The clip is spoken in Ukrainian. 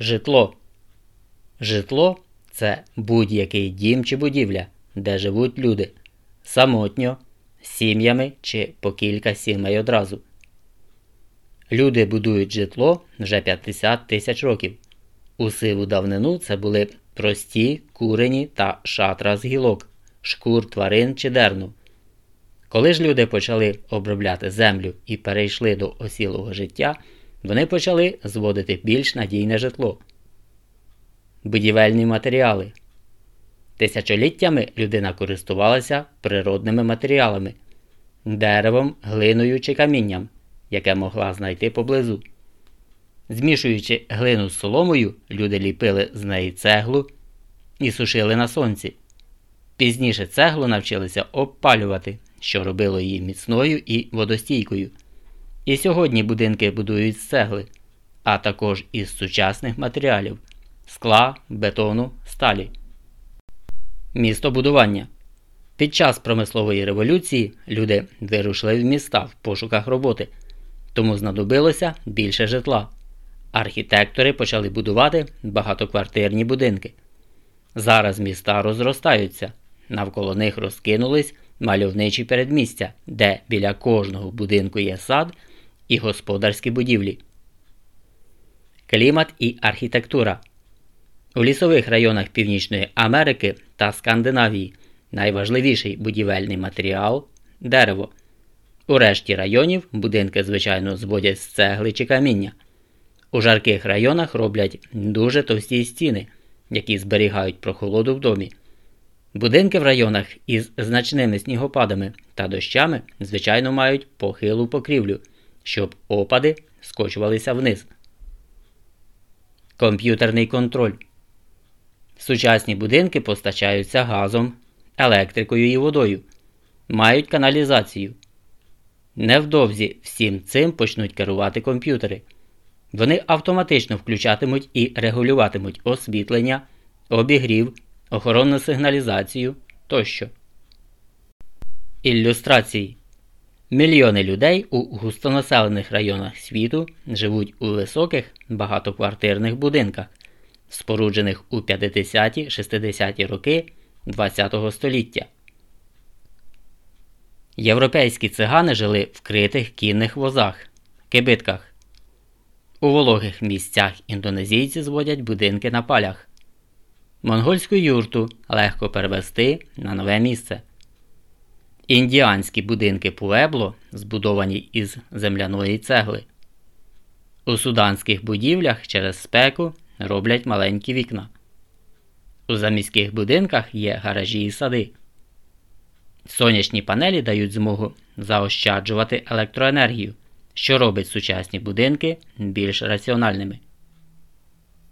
Житло. Житло це будь-який дім чи будівля, де живуть люди самотньо, сім'ями чи по кілька сімей одразу. Люди будують житло вже 50 тисяч років. У сиву давнину це були прості, курені та шатра з гілок, шкур тварин чи дерну. Коли ж люди почали обробляти землю і перейшли до осілого життя, вони почали зводити більш надійне житло. Будівельні матеріали. Тисячоліттями людина користувалася природними матеріалами деревом, глиною чи камінням, яке могла знайти поблизу. Змішуючи глину з соломою, люди ліпили з неї цеглу і сушили на сонці. Пізніше цеглу навчилися обпалювати, що робило її міцною і водостійкою. І сьогодні будинки будують з цегли, а також із сучасних матеріалів скла, бетону, сталі. Містобудування. Під час промислової революції люди вирушили в міста в пошуках роботи, тому знадобилося більше житла. Архітектори почали будувати багатоквартирні будинки. Зараз міста розростаються, навколо них розкинулись мальовничі передмістя, де біля кожного будинку є сад і господарські будівлі. Клімат і архітектура. У лісових районах Північної Америки та Скандинавії найважливіший будівельний матеріал дерево. У решті районів будинки, звичайно, зводять з цегли чи каміння. У жарких районах роблять дуже товсті стіни, які зберігають прохолоду в домі. Будинки в районах із значними снігопадами та дощами, звичайно, мають похилу покрівлю, щоб опади скочувалися вниз. Комп'ютерний контроль. Сучасні будинки постачаються газом, електрикою і водою, мають каналізацію. Невдовзі всім цим почнуть керувати комп'ютери. Вони автоматично включатимуть і регулюватимуть освітлення, обігрів, охоронну сигналізацію тощо. Ілюстрації Мільйони людей у густонаселених районах світу живуть у високих багатоквартирних будинках, споруджених у 50-60-ті роки ХХ століття. Європейські цигани жили в критих кінних возах, кибитках. У вологих місцях індонезійці зводять будинки на палях. Монгольську юрту легко перевести на нове місце. Індіанські будинки Пуебло збудовані із земляної цегли. У суданських будівлях через спеку роблять маленькі вікна. У заміських будинках є гаражі і сади. Сонячні панелі дають змогу заощаджувати електроенергію, що робить сучасні будинки більш раціональними.